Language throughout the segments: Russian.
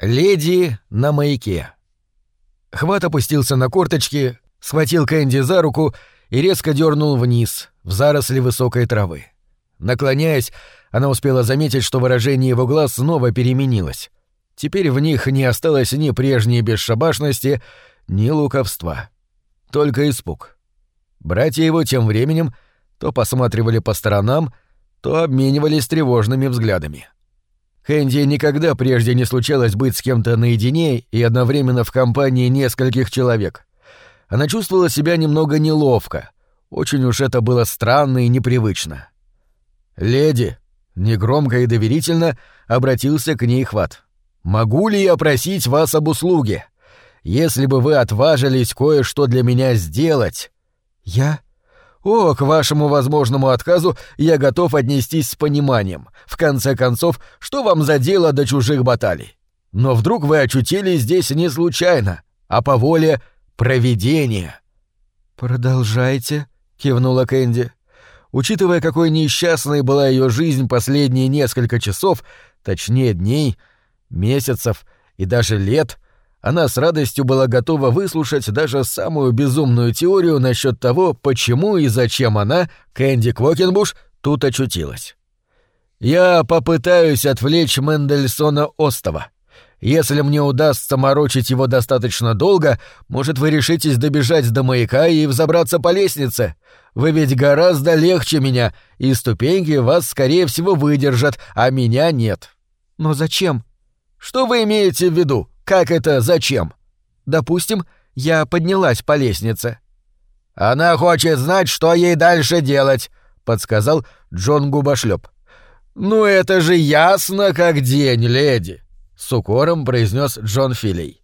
Леди на маяке. Хват опустился на корточки, схватил Кэнди за руку и резко дернул вниз, в заросли высокой травы. Наклоняясь, она успела заметить, что выражение его глаз снова переменилось. Теперь в них не осталось ни прежней бесшабашности, ни луковства. Только испуг. Братья его тем временем то посматривали по сторонам, то обменивались тревожными взглядами. — Хэнди никогда прежде не случалось быть с кем-то наедине и одновременно в компании нескольких человек. Она чувствовала себя немного неловко. Очень уж это было странно и непривычно. «Леди», — негромко и доверительно обратился к ней Хват, — «могу ли я просить вас об услуге? Если бы вы отважились кое-что для меня сделать...» «Я?» О, к вашему возможному отказу я готов отнестись с пониманием. В конце концов, что вам за дело до чужих баталий? Но вдруг вы очутились здесь не случайно, а по воле провидения. Продолжайте, кивнула Кэнди. Учитывая, какой несчастной была ее жизнь последние несколько часов, точнее дней, месяцев и даже лет, она с радостью была готова выслушать даже самую безумную теорию насчет того, почему и зачем она, Кэнди Квокенбуш, тут очутилась. «Я попытаюсь отвлечь Мендельсона Остова. Если мне удастся морочить его достаточно долго, может, вы решитесь добежать до маяка и взобраться по лестнице. Вы ведь гораздо легче меня, и ступеньки вас, скорее всего, выдержат, а меня нет». «Но зачем?» «Что вы имеете в виду? Как это зачем? Допустим, я поднялась по лестнице. Она хочет знать, что ей дальше делать, подсказал Джон Губошлеп. Ну это же ясно как день, леди, с укором произнес Джон Филей.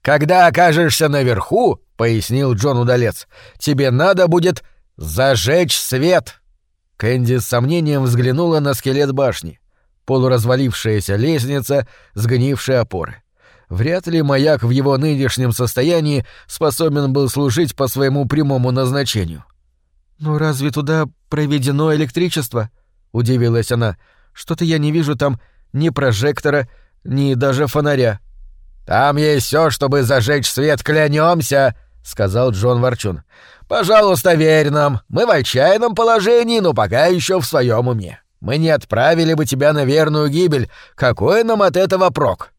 Когда окажешься наверху, пояснил Джон Удалец, тебе надо будет зажечь свет. Кэнди с сомнением взглянула на скелет башни, полуразвалившаяся лестница, сгнившие опоры. Вряд ли маяк в его нынешнем состоянии способен был служить по своему прямому назначению. «Но разве туда проведено электричество?» — удивилась она. «Что-то я не вижу там ни прожектора, ни даже фонаря». «Там есть все, чтобы зажечь свет, клянемся!» — сказал Джон Ворчун. «Пожалуйста, верь нам. Мы в отчаянном положении, но пока еще в своем уме. Мы не отправили бы тебя на верную гибель. Какой нам от этого прок?»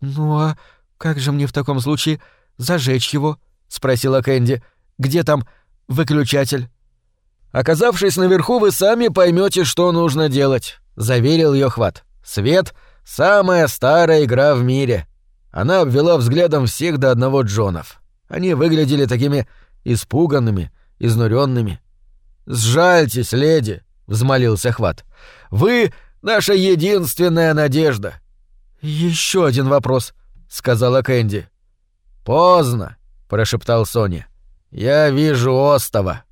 «Ну а как же мне в таком случае зажечь его?» — спросила Кэнди. «Где там выключатель?» «Оказавшись наверху, вы сами поймете, что нужно делать», — заверил ее Хват. «Свет — самая старая игра в мире». Она обвела взглядом всех до одного Джонов. Они выглядели такими испуганными, изнуренными. «Сжальтесь, леди», — взмолился Хват. «Вы — наша единственная надежда. Еще один вопрос, сказала Кэнди. Поздно, прошептал Соня. Я вижу остова.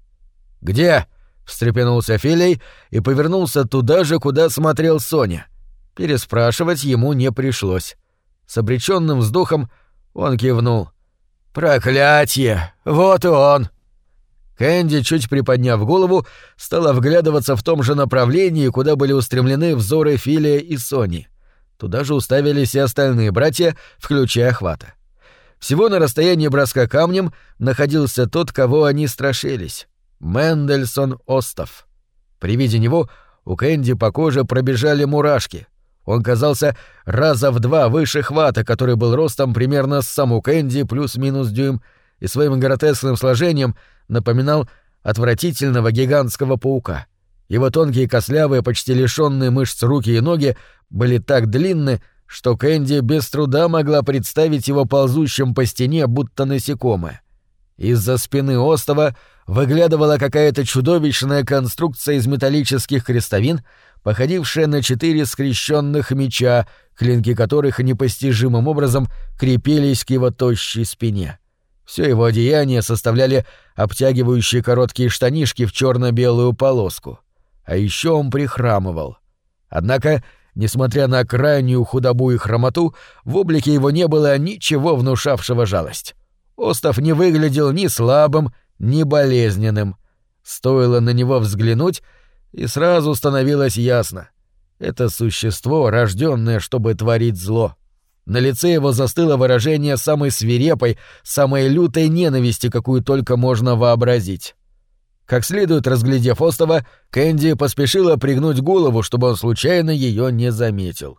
Где? встрепенулся Филей и повернулся туда же, куда смотрел Соня. Переспрашивать ему не пришлось. С обреченным вздохом он кивнул. «Проклятье! Вот и он!» Кэнди, чуть приподняв голову, стала вглядываться в том же направлении, куда были устремлены взоры Филия и Сони. Туда же уставились и остальные братья, включая Хвата. Всего на расстоянии броска камнем находился тот, кого они страшились — Мендельсон Остов. При виде него у Кэнди по коже пробежали мурашки. Он казался раза в два выше Хвата, который был ростом примерно с саму Кэнди плюс-минус дюйм, и своим гротескным сложением напоминал отвратительного гигантского паука — его тонкие костлявые, почти лишенные мышц руки и ноги были так длинны, что Кэнди без труда могла представить его ползущим по стене, будто насекомое. Из-за спины остова выглядывала какая-то чудовищная конструкция из металлических крестовин, походившая на четыре скрещенных меча, клинки которых непостижимым образом крепились к его тощей спине. Все его одеяние составляли обтягивающие короткие штанишки в черно-белую полоску а еще он прихрамывал. Однако, несмотря на крайнюю худобу и хромоту, в облике его не было ничего внушавшего жалость. Остов не выглядел ни слабым, ни болезненным. Стоило на него взглянуть, и сразу становилось ясно. Это существо, рожденное, чтобы творить зло. На лице его застыло выражение самой свирепой, самой лютой ненависти, какую только можно вообразить. Как следует разглядев Остова, Кэнди поспешила пригнуть голову, чтобы он случайно ее не заметил.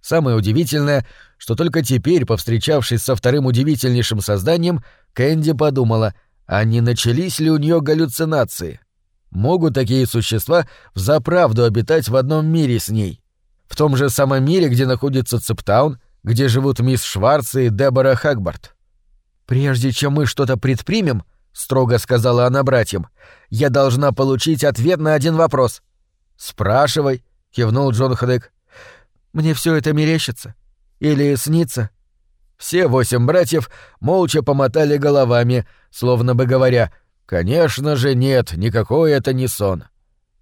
Самое удивительное, что только теперь, повстречавшись со вторым удивительнейшим созданием, Кэнди подумала, а не начались ли у нее галлюцинации? Могут такие существа взаправду обитать в одном мире с ней? В том же самом мире, где находится Цептаун, где живут мисс Шварц и Дебора Хагбарт. «Прежде чем мы что-то предпримем», — строго сказала она братьям, — «я должна получить ответ на один вопрос». «Спрашивай», — кивнул Джон Ходек. «Мне все это мерещится? Или снится?» Все восемь братьев молча помотали головами, словно бы говоря, «Конечно же нет, никакой это не сон».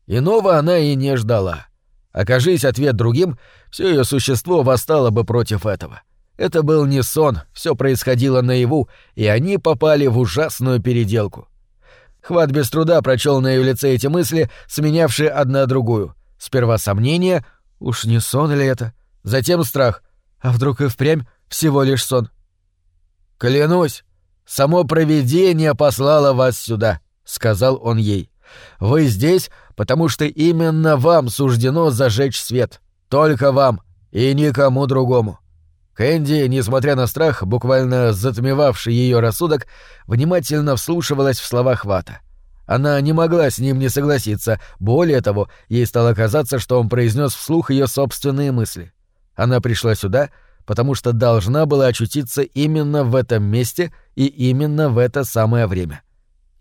Иного она и не ждала. Окажись ответ другим, все ее существо восстало бы против этого. Это был не сон, все происходило наяву, и они попали в ужасную переделку. Хват без труда прочел на ее лице эти мысли, сменявшие одна другую. Сперва сомнение, уж не сон ли это, затем страх, а вдруг и впрямь всего лишь сон. «Клянусь, само провидение послало вас сюда», — сказал он ей. «Вы здесь, потому что именно вам суждено зажечь свет. Только вам и никому другому. Кэнди, несмотря на страх, буквально затмевавший ее рассудок, внимательно вслушивалась в слова Хвата. Она не могла с ним не согласиться, более того, ей стало казаться, что он произнес вслух ее собственные мысли. Она пришла сюда, потому что должна была очутиться именно в этом месте и именно в это самое время.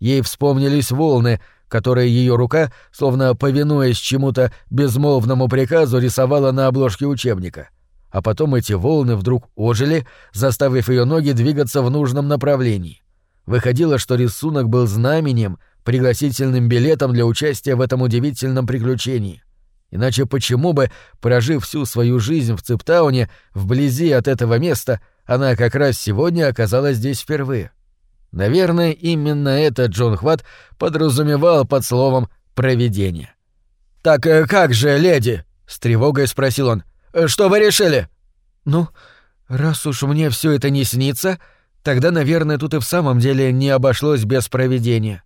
Ей вспомнились волны, которые ее рука, словно повинуясь чему-то безмолвному приказу, рисовала на обложке учебника. А потом эти волны вдруг ожили, заставив ее ноги двигаться в нужном направлении. Выходило, что рисунок был знаменем, пригласительным билетом для участия в этом удивительном приключении. Иначе почему бы, прожив всю свою жизнь в Цептауне, вблизи от этого места, она как раз сегодня оказалась здесь впервые? Наверное, именно это Джон Хват подразумевал под словом «провидение». «Так э, как же, леди?» — с тревогой спросил он. «Э, «Что вы решили?» «Ну, раз уж мне все это не снится, тогда, наверное, тут и в самом деле не обошлось без провидения».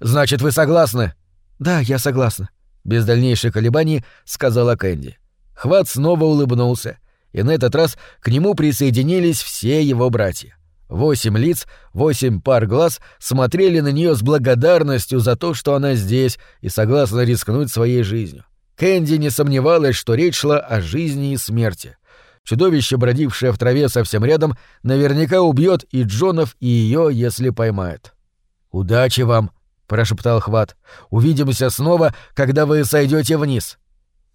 «Значит, вы согласны?» «Да, я согласна», — без дальнейших колебаний сказала Кэнди. Хват снова улыбнулся, и на этот раз к нему присоединились все его братья. Восемь лиц, восемь пар глаз смотрели на нее с благодарностью за то, что она здесь и согласна рискнуть своей жизнью. Кэнди не сомневалась, что речь шла о жизни и смерти. Чудовище, бродившее в траве совсем рядом, наверняка убьет и Джонов, и ее, если поймает. «Удачи вам!» — прошептал Хват. «Увидимся снова, когда вы сойдете вниз».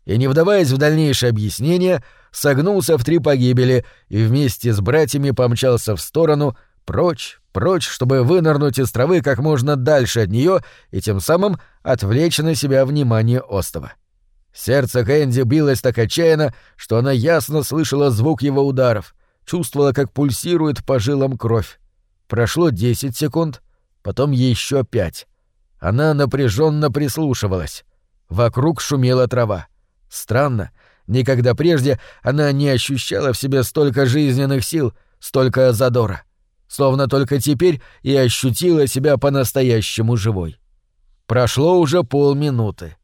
И не вдаваясь в дальнейшее объяснение, согнулся в три погибели и вместе с братьями помчался в сторону, прочь, прочь, чтобы вынырнуть из травы как можно дальше от нее и тем самым отвлечь на себя внимание Остова. Сердце Кэнди билось так отчаянно, что она ясно слышала звук его ударов, чувствовала, как пульсирует по жилам кровь. Прошло десять секунд, потом еще пять. Она напряженно прислушивалась. Вокруг шумела трава. Странно, Никогда прежде она не ощущала в себе столько жизненных сил, столько задора. Словно только теперь и ощутила себя по-настоящему живой. Прошло уже полминуты.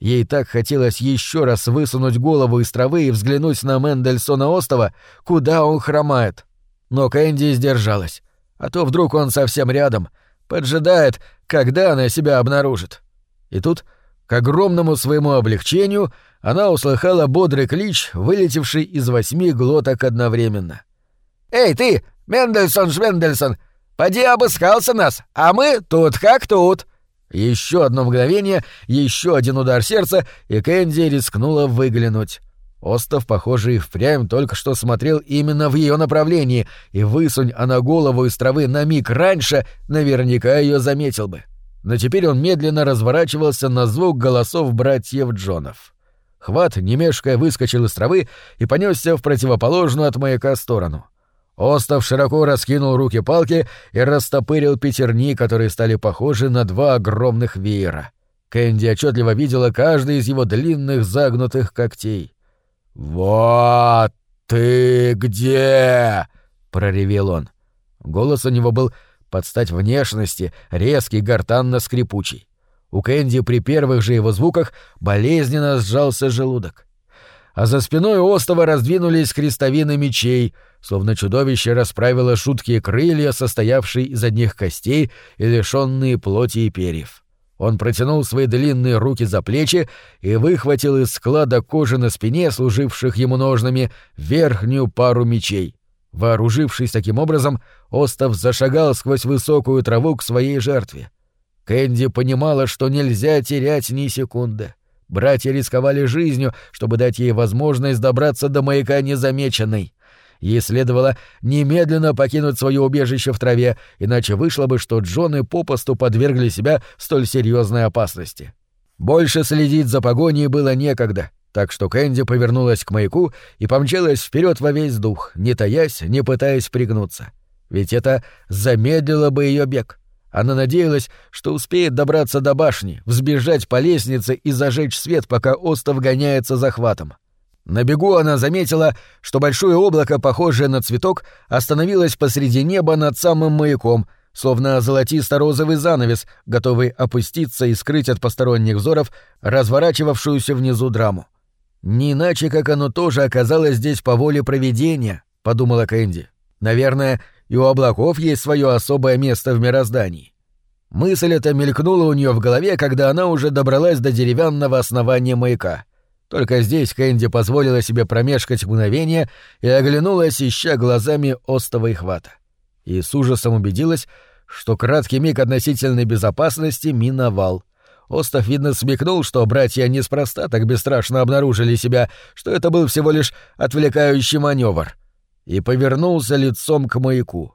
Ей так хотелось еще раз высунуть голову из травы и взглянуть на Мендельсона Остова, куда он хромает. Но Кэнди сдержалась. А то вдруг он совсем рядом, поджидает, когда она себя обнаружит. И тут, к огромному своему облегчению, она услыхала бодрый клич, вылетевший из восьми глоток одновременно. «Эй, ты, Мендельсон Швендельсон, поди обыскался нас, а мы тут как тут!» Еще одно мгновение, еще один удар сердца, и Кэнди рискнула выглянуть. Остов, похоже, и впрямь только что смотрел именно в ее направлении, и высунь она голову из травы на миг раньше, наверняка ее заметил бы. Но теперь он медленно разворачивался на звук голосов братьев Джонов. Хват, не мешкая, выскочил из травы и понесся в противоположную от маяка сторону. Остов широко раскинул руки-палки и растопырил пятерни, которые стали похожи на два огромных веера. Кэнди отчетливо видела каждый из его длинных загнутых когтей. «Вот «Ты где?» — проревел он. Голос у него был под стать внешности, резкий, гортанно-скрипучий. У Кэнди при первых же его звуках болезненно сжался желудок. А за спиной остова раздвинулись крестовины мечей, словно чудовище расправило шуткие крылья, состоявшие из одних костей и лишенные плоти и перьев. Он протянул свои длинные руки за плечи и выхватил из склада кожи на спине, служивших ему ножными, верхнюю пару мечей. Вооружившись таким образом, Остов зашагал сквозь высокую траву к своей жертве. Кэнди понимала, что нельзя терять ни секунды. Братья рисковали жизнью, чтобы дать ей возможность добраться до маяка незамеченной. Ей следовало немедленно покинуть свое убежище в траве, иначе вышло бы, что Джон и попосту подвергли себя столь серьезной опасности. Больше следить за погоней было некогда, так что Кэнди повернулась к маяку и помчалась вперед во весь дух, не таясь, не пытаясь пригнуться. Ведь это замедлило бы ее бег. Она надеялась, что успеет добраться до башни, взбежать по лестнице и зажечь свет, пока остов гоняется захватом. На бегу она заметила, что большое облако, похожее на цветок, остановилось посреди неба над самым маяком, словно золотисто-розовый занавес, готовый опуститься и скрыть от посторонних взоров разворачивавшуюся внизу драму. «Не иначе, как оно тоже оказалось здесь по воле провидения», — подумала Кэнди. «Наверное, и у облаков есть свое особое место в мироздании». Мысль эта мелькнула у нее в голове, когда она уже добралась до деревянного основания маяка — только здесь Кэнди позволила себе промешкать мгновение и оглянулась, ища глазами остова хвата. И с ужасом убедилась, что краткий миг относительной безопасности миновал. Остов, видно, смекнул, что братья неспроста так бесстрашно обнаружили себя, что это был всего лишь отвлекающий маневр. И повернулся лицом к маяку.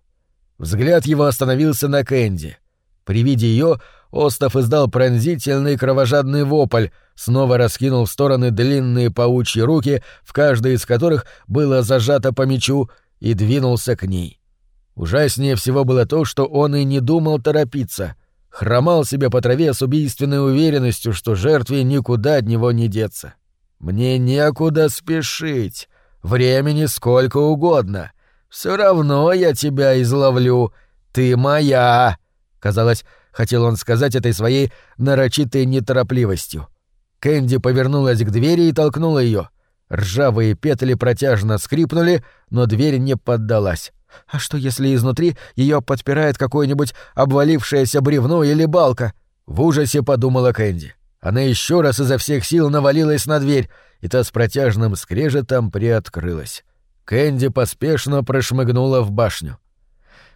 Взгляд его остановился на Кэнди. При виде ее Остов издал пронзительный кровожадный вопль, снова раскинул в стороны длинные паучьи руки, в каждой из которых было зажато по мечу, и двинулся к ней. Ужаснее всего было то, что он и не думал торопиться. Хромал себе по траве с убийственной уверенностью, что жертве никуда от него не деться. «Мне некуда спешить. Времени сколько угодно. Все равно я тебя изловлю. Ты моя!» Казалось, хотел он сказать этой своей нарочитой неторопливостью. Кэнди повернулась к двери и толкнула ее. Ржавые петли протяжно скрипнули, но дверь не поддалась. А что, если изнутри ее подпирает какое-нибудь обвалившееся бревно или балка? В ужасе подумала Кэнди. Она еще раз изо всех сил навалилась на дверь, и та с протяжным скрежетом приоткрылась. Кэнди поспешно прошмыгнула в башню.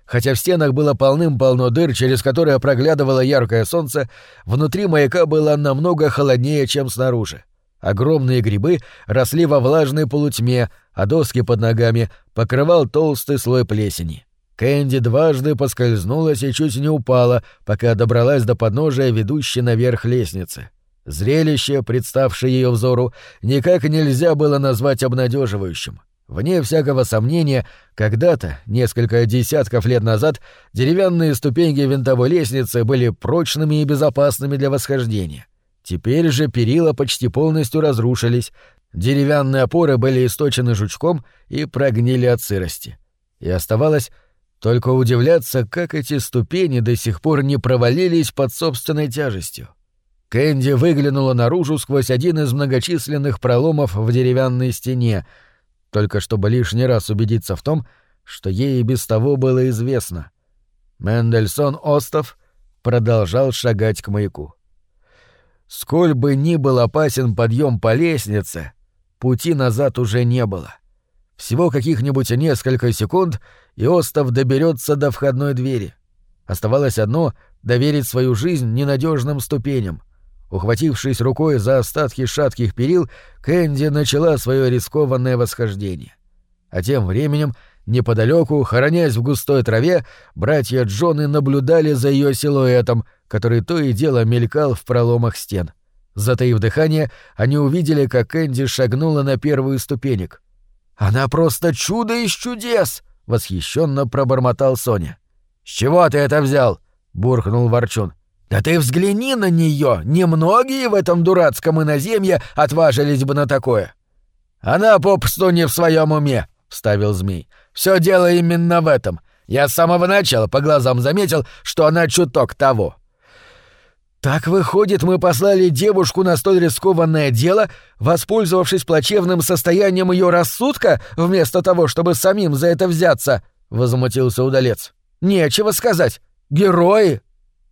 Хотя в стенах было полным-полно дыр, через которые проглядывало яркое солнце, внутри маяка было намного холоднее, чем снаружи. Огромные грибы росли во влажной полутьме, а доски под ногами покрывал толстый слой плесени. Кэнди дважды поскользнулась и чуть не упала, пока добралась до подножия ведущей наверх лестницы. Зрелище, представшее ее взору, никак нельзя было назвать обнадеживающим. Вне всякого сомнения, когда-то, несколько десятков лет назад, деревянные ступеньки винтовой лестницы были прочными и безопасными для восхождения. Теперь же перила почти полностью разрушились, деревянные опоры были источены жучком и прогнили от сырости. И оставалось только удивляться, как эти ступени до сих пор не провалились под собственной тяжестью. Кэнди выглянула наружу сквозь один из многочисленных проломов в деревянной стене — только чтобы лишний раз убедиться в том, что ей и без того было известно. Мендельсон Остов продолжал шагать к маяку. Сколь бы ни был опасен подъем по лестнице, пути назад уже не было. Всего каких-нибудь несколько секунд, и Остов доберется до входной двери. Оставалось одно — доверить свою жизнь ненадежным ступеням — Ухватившись рукой за остатки шатких перил, Кэнди начала свое рискованное восхождение. А тем временем, неподалеку, хоронясь в густой траве, братья Джоны наблюдали за ее силуэтом, который то и дело мелькал в проломах стен. Затаив дыхание, они увидели, как Кэнди шагнула на первую ступенек. «Она просто чудо из чудес!» — восхищенно пробормотал Соня. «С чего ты это взял?» — буркнул Ворчун. «Да ты взгляни на нее! Немногие в этом дурацком иноземье отважились бы на такое!» «Она попусту не в своем уме!» — вставил змей. Все дело именно в этом. Я с самого начала по глазам заметил, что она чуток того». «Так выходит, мы послали девушку на столь рискованное дело, воспользовавшись плачевным состоянием ее рассудка, вместо того, чтобы самим за это взяться?» — возмутился удалец. «Нечего сказать. Герои!»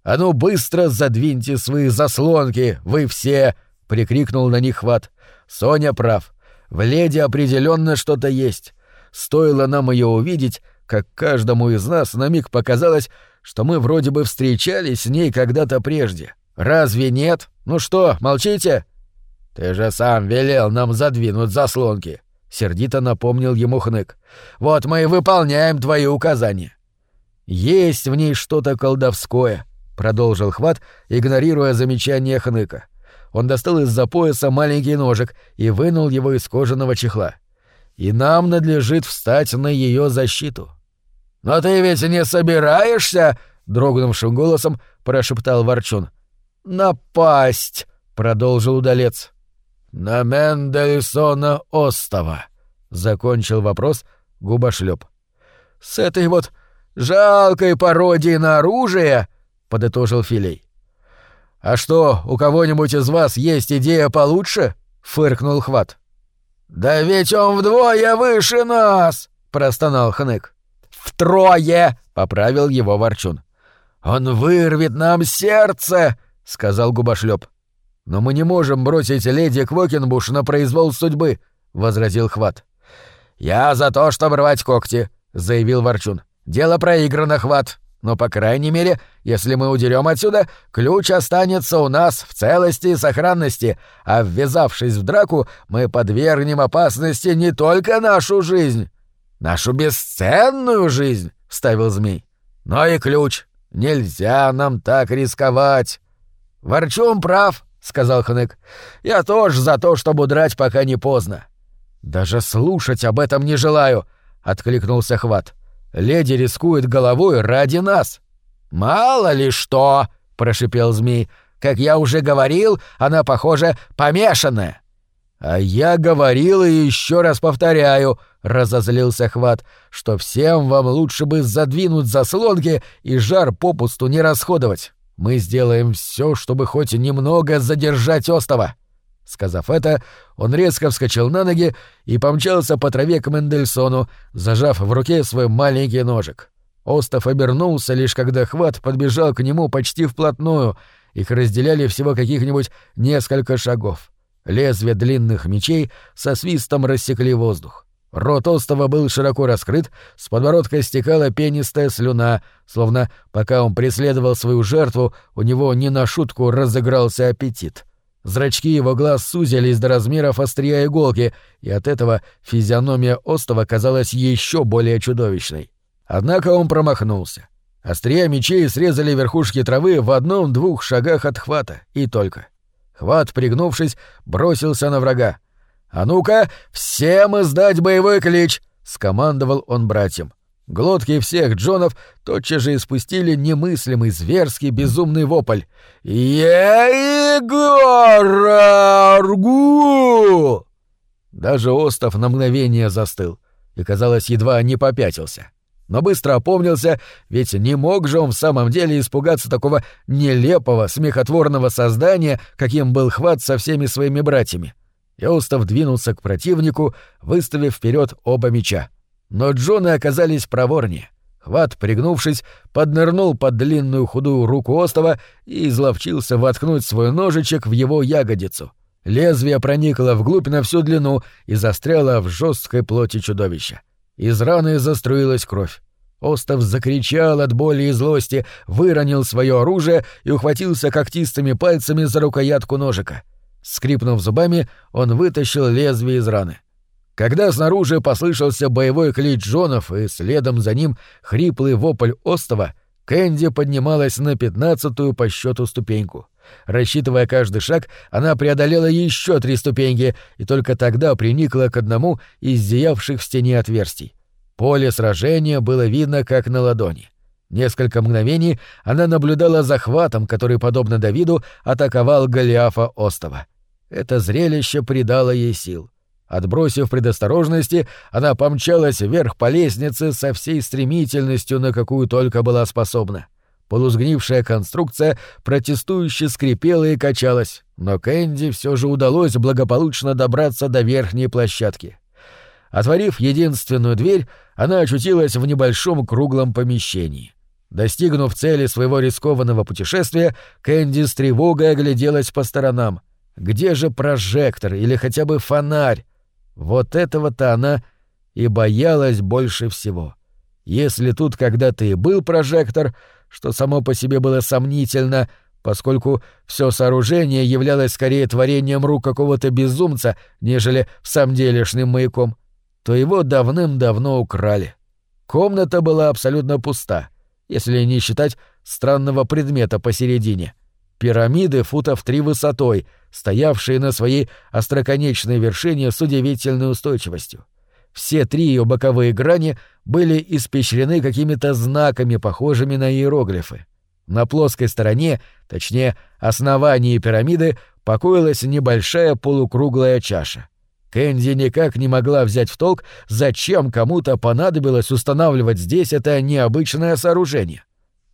«А ну быстро задвиньте свои заслонки, вы все!» — прикрикнул на них Хват. «Соня прав. В леди определенно что-то есть. Стоило нам ее увидеть, как каждому из нас на миг показалось, что мы вроде бы встречались с ней когда-то прежде. Разве нет? Ну что, молчите? Ты же сам велел нам задвинуть заслонки, сердито напомнил ему Хнык. Вот мы и выполняем твои указания. Есть в ней что-то колдовское, продолжил Хват, игнорируя замечание Хныка. Он достал из-за пояса маленький ножик и вынул его из кожаного чехла. И нам надлежит встать на ее защиту. «Но ты ведь не собираешься?» — дрогнувшим голосом прошептал Ворчун. «Напасть!» — продолжил удалец. «На Мендельсона Остова», — закончил вопрос губошлеп. «С этой вот жалкой пародией на оружие», — подытожил Филей. «А что, у кого-нибудь из вас есть идея получше?» — фыркнул Хват. «Да ведь он вдвое выше нас!» — простонал Хнык. «Втрое!» — поправил его Ворчун. «Он вырвет нам сердце!» — сказал губошлеп. «Но мы не можем бросить леди Квокенбуш на произвол судьбы», — возразил Хват. «Я за то, чтобы рвать когти», — заявил Ворчун. «Дело проиграно, Хват. Но, по крайней мере, если мы удерем отсюда, ключ останется у нас в целости и сохранности, а ввязавшись в драку, мы подвергнем опасности не только нашу жизнь, нашу бесценную жизнь, — вставил змей, — но и ключ. Нельзя нам так рисковать. Ворчун прав, — сказал Хнык. Я тоже за то, чтобы удрать, пока не поздно. Даже слушать об этом не желаю, — откликнулся Хват. Леди рискует головой ради нас. Мало ли что, прошипел змей. Как я уже говорил, она, похоже, помешанная. А я говорил и еще раз повторяю, разозлился Хват, что всем вам лучше бы задвинуть заслонки и жар попусту не расходовать. Мы сделаем все, чтобы хоть немного задержать остова. Сказав это, он резко вскочил на ноги и помчался по траве к Мендельсону, зажав в руке свой маленький ножик. Остов обернулся, лишь когда хват подбежал к нему почти вплотную, их разделяли всего каких-нибудь несколько шагов. Лезвия длинных мечей со свистом рассекли воздух. Рот Остова был широко раскрыт, с подбородка стекала пенистая слюна, словно пока он преследовал свою жертву, у него не на шутку разыгрался аппетит. Зрачки его глаз сузились до размеров острия иголки, и от этого физиономия Остова казалась еще более чудовищной. Однако он промахнулся. Острия мечей срезали верхушки травы в одном-двух шагах от хвата, и только. Хват, пригнувшись, бросился на врага. «А ну-ка, всем издать боевой клич!» — скомандовал он братьям. Глотки всех Джонов тотчас же испустили немыслимый зверский безумный вопль. «Егораргу!» Даже остов на мгновение застыл и, казалось, едва не попятился. Но быстро опомнился, ведь не мог же он в самом деле испугаться такого нелепого, смехотворного создания, каким был хват со всеми своими братьями. И остов двинулся к противнику, выставив вперед оба меча. Но Джоны оказались проворнее. Хват, пригнувшись, поднырнул под длинную худую руку Остова и изловчился воткнуть свой ножичек в его ягодицу. Лезвие проникло вглубь на всю длину и застряло в жесткой плоти чудовища. Из раны заструилась кровь. Остов закричал от боли и злости, выронил свое оружие и ухватился когтистыми пальцами за рукоятку ножика. Скрипнув зубами, он вытащил лезвие из раны. Когда снаружи послышался боевой клич Джонов и следом за ним хриплый вопль Остова, Кэнди поднималась на пятнадцатую по счету ступеньку. Рассчитывая каждый шаг, она преодолела еще три ступеньки и только тогда приникла к одному из зиявших в стене отверстий. Поле сражения было видно как на ладони. Несколько мгновений она наблюдала захватом, который, подобно Давиду, атаковал Голиафа Остова. Это зрелище придало ей сил. Отбросив предосторожности, она помчалась вверх по лестнице со всей стремительностью, на какую только была способна. Полузгнившая конструкция протестующе скрипела и качалась, но Кэнди все же удалось благополучно добраться до верхней площадки. Отворив единственную дверь, она очутилась в небольшом круглом помещении. Достигнув цели своего рискованного путешествия, Кэнди с тревогой огляделась по сторонам. Где же прожектор или хотя бы фонарь? Вот этого-то она и боялась больше всего. Если тут когда-то и был прожектор, что само по себе было сомнительно, поскольку все сооружение являлось скорее творением рук какого-то безумца, нежели в самом делешным маяком, то его давным-давно украли. Комната была абсолютно пуста, если не считать странного предмета посередине. Пирамиды футов три высотой, стоявшие на своей остроконечной вершине с удивительной устойчивостью. Все три ее боковые грани были испещрены какими-то знаками, похожими на иероглифы. На плоской стороне, точнее, основании пирамиды, покоилась небольшая полукруглая чаша. Кэнди никак не могла взять в толк, зачем кому-то понадобилось устанавливать здесь это необычное сооружение.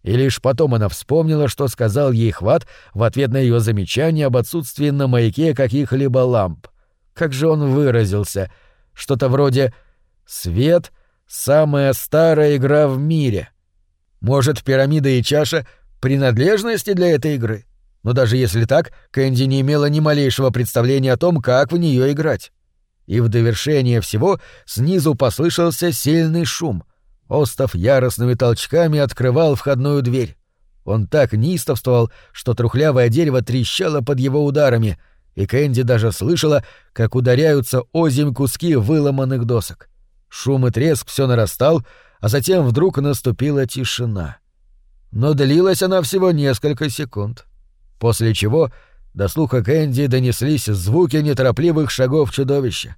И лишь потом она вспомнила, что сказал ей Хват в ответ на ее замечание об отсутствии на маяке каких-либо ламп. Как же он выразился — что-то вроде «Свет — самая старая игра в мире». Может, пирамида и чаша — принадлежности для этой игры? Но даже если так, Кэнди не имела ни малейшего представления о том, как в нее играть. И в довершение всего снизу послышался сильный шум. Остов яростными толчками открывал входную дверь. Он так неистовствовал, что трухлявое дерево трещало под его ударами — и Кэнди даже слышала, как ударяются озимь куски выломанных досок. Шум и треск все нарастал, а затем вдруг наступила тишина. Но длилась она всего несколько секунд. После чего до слуха Кэнди донеслись звуки неторопливых шагов чудовища.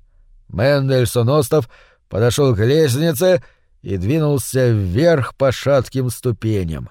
Мендельсон Остов подошел к лестнице и двинулся вверх по шатким ступеням.